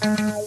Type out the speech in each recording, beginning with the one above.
Sound.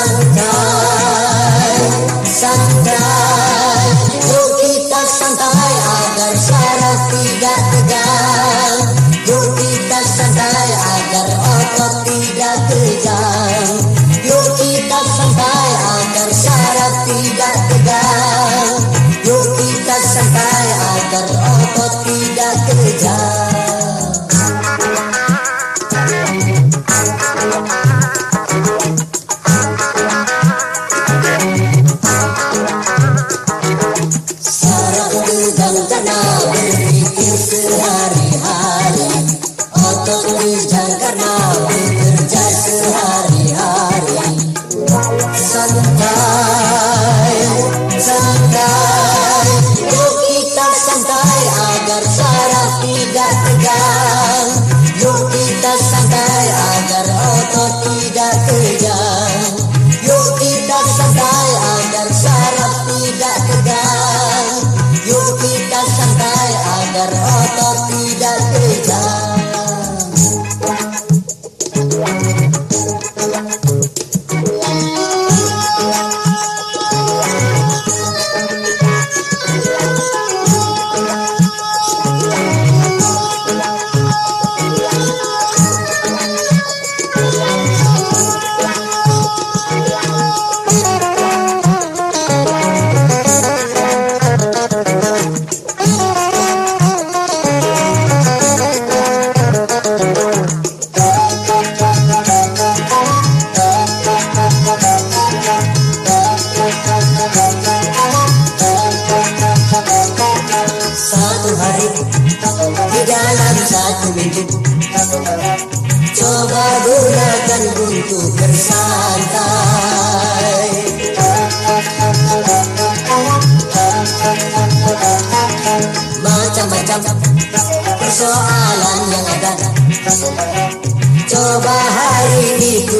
santai santai yuk kita santai agar syaraf tidak tegang yuk kita santai agar otot tidak tegang yuk kita santai agar syaraf tidak tegang yuk kita santai agar otot tidak tegang untuk bersantai Macam-macam persoalan yang ada. Coba hari itu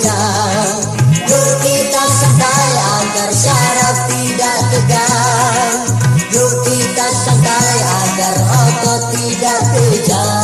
kita Yuk kita santai agar syarat tidak tegang Yuk kita santai agar otot tidak tegang.